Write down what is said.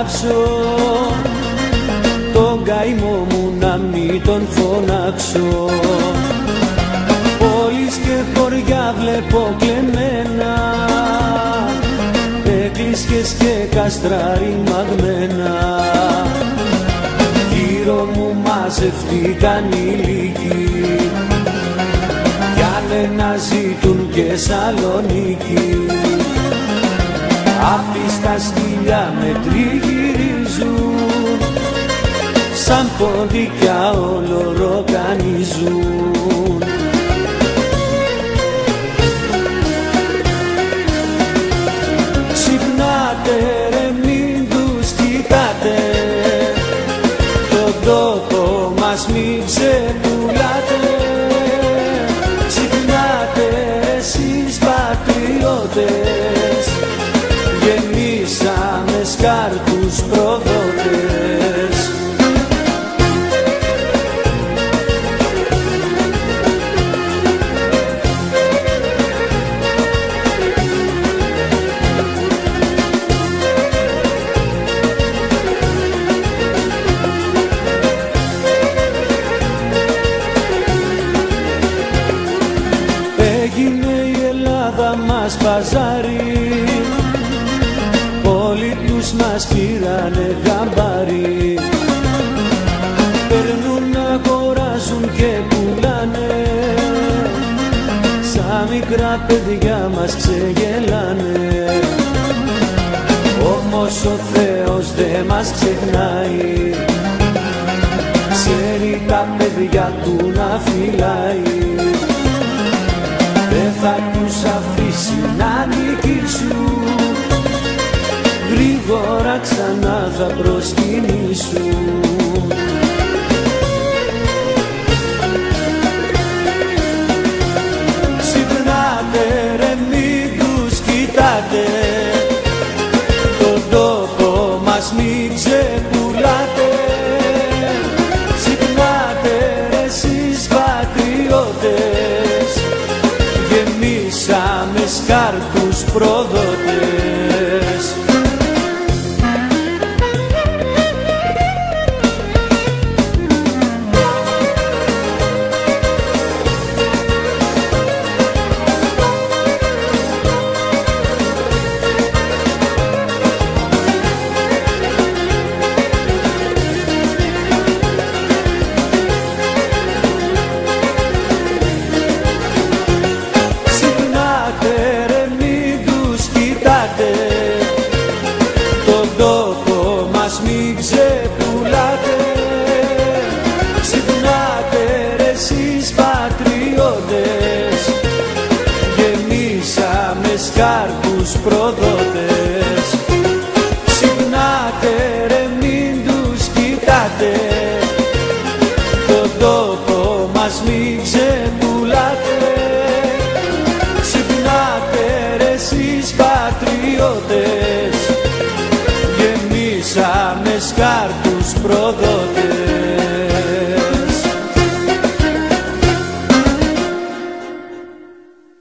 αλλάξω τον καημό μου να μην τον φωνάξω. Πόλεις και χωριά βλέπω κλεμμένα. Εκκλησιές και κάστρα ρημαγμένα. Γύρω μου μαζευτήκαν οι λίγοι για να ζητούν και Σαλονίκη Απ' τα σκυλιά με τριγυρίζουν σαν ποντίκια ολοροκανίζουν Ξυπνάτε ρε μην τους κοιτάτε. Τον τόπο μας μην ξεπουλάτε. Ξυπνάτε εσείς πατριώτες γεμίσαμε σκάρτους προδότες. Έγινε η Ελλάδα μας παζάρι. Όλοι τους μας πήρανε γαμπάρι Παίρνουν, αγοράζουν και πουλάνε. Σαν μικρά παιδιά μας ξεγελάνε. Όμως ο Θεός δεν μας ξεχνάει. Ξέρει τα παιδιά του να φυλάει. Δεν θα τους αφήσει να νικήσουν Γρήγορα ξανά θα προσκυνήσουν. Ξυπνάτε ρε μην τους κοιτάτε. Τον τόπο μας μην ξεπουλάτε. Ξυπνάτε ρε εσείς πατριώτες. Γεμίσαμε σκάρτους πατριώτες Γεμίσαμε σκάρτους προδότες